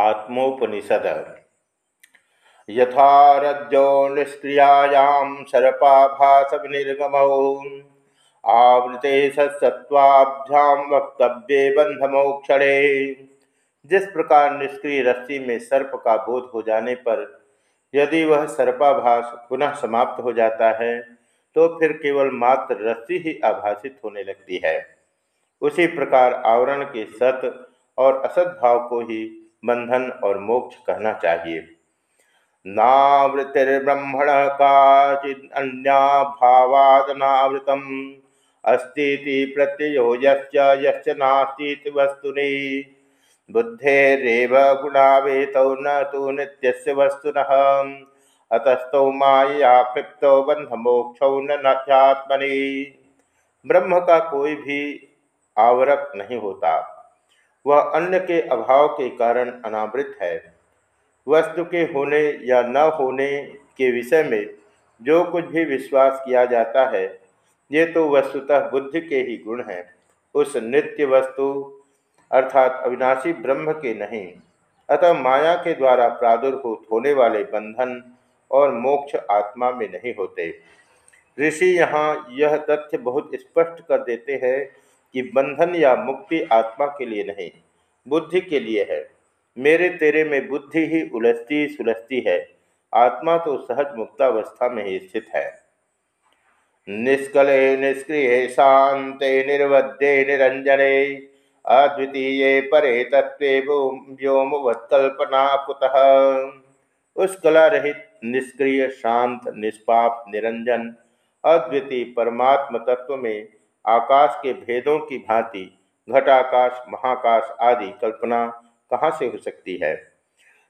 आत्मोपनिषद। यथारज्जो निष्क्रियायां सर्पाभास विनिर्गमौ आवृते सत्सत्वाभ्यां वक्तव्ये बंधमोक्षणे जिस प्रकार निष्क्रिय रस्सी में सर्प का बोध हो जाने पर यदि वह सर्पाभास पुनः समाप्त हो जाता है तो फिर केवल मात्र रस्सी ही आभासित होने लगती है। उसी प्रकार आवरण के सत और असत भाव को ही बंधन और मोक्ष कहना चाहिए। नावृतिर्ब्रह्मण काचिन्या भावादनावृतम अस्ती प्रत्ययो यश्च नास्ती वस्तुनि। बुद्धेरेव गुणावेतौ न तो नित्यस्य वस्तुनः। अतस्तौ माया क्षिप्तौ बंध न नात्मनि ब्रह्म का कोई भी आवरक नहीं होता। वह अन्य के अभाव के कारण अनावृत है। वस्तु के होने या न होने के विषय में जो कुछ भी विश्वास किया जाता है, ये तो वस्तुतः बुद्धि के ही गुण हैं। उस नित्य वस्तु, अर्थात अविनाशी ब्रह्म के नहीं, अतः माया के द्वारा प्रादुर्भूत होने वाले बंधन और मोक्ष आत्मा में नहीं होते। ऋषि यहाँ यह तथ्य बहुत स्पष्ट कर देते हैं कि बंधन या मुक्ति आत्मा के लिए नहीं, बुद्धि के लिए है। मेरे तेरे में बुद्धि ही उलझती सुलझती है। आत्मा तो सहज मुक्तावस्था में ही स्थित है। निष्कले निष्क्रिय शांते निर्वध्ये निरंजने, अद्वितीय परे तत्व व्योमवत्कल्पना कुतः। उस कला रहित, निष्क्रिय, शांत, निष्पाप, निरंजन, अद्वितीय परमात्म तत्व में आकाश के भेदों की भांति घटाकाश महाकाश आदि कल्पना कहाँ से हो सकती है?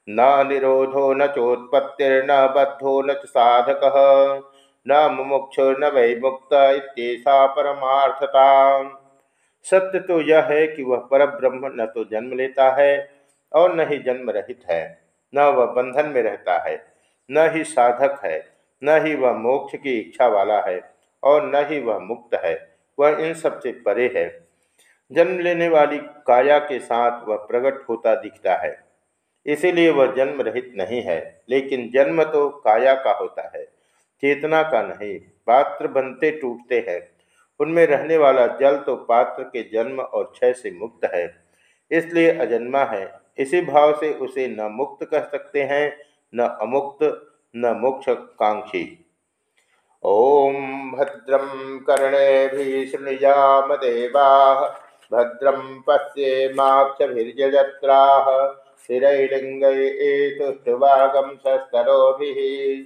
न निरोधो न चोत्पत्तिर्न बद्धो न साधक, न मुमुक्षु, न वै मुक्त इतना परमार्थता। सत्य तो यह है कि वह पर ब्रह्म न तो जन्म लेता है और न ही जन्म रहित है, न वह बंधन में रहता है, न ही साधक है, न ही वह मोक्ष की इच्छा वाला है और न ही वह मुक्त है। वह इन सबसे परे है। जन्म लेने वाली काया के साथ वह प्रकट होता दिखता है। इसीलिए वह जन्म रहित नहीं है, लेकिन जन्म तो काया का होता है, चेतना का नहीं, पात्र बनते टूटते हैं। उनमें रहने वाला जल तो पात्र के जन्म और क्षय से मुक्त है, इसलिए अजन्मा है। इसी भाव से उसे न मुक्त कह सकते हैं, न अमुक्त, न मोक्ष कांक्षी ओम भद्रम कर्णे शृणुयाम देवा भद्रम पश्येमाक्षभिर्यजत्राः स्थिरैलिङ्गैतुष्टुवागं सस्तरोभिः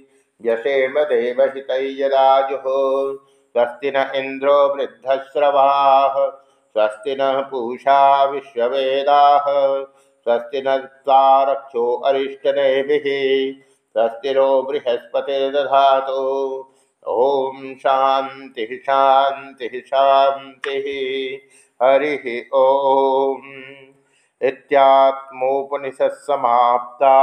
यशेम देवहितैयदाजुः स्वस्ति न इन्द्रो वृद्धश्रवाः, स्वस्ति न पूषा विश्ववेदाः, स्वस्ति न तारक्षो अरिष्टनेभिः, स्वस्ति नो बृहस्पतिर्दधातु। ॐ शान्तिः शांति शान्तिः हरि ओम। इत्यात्मोपनिषत् समाप्ता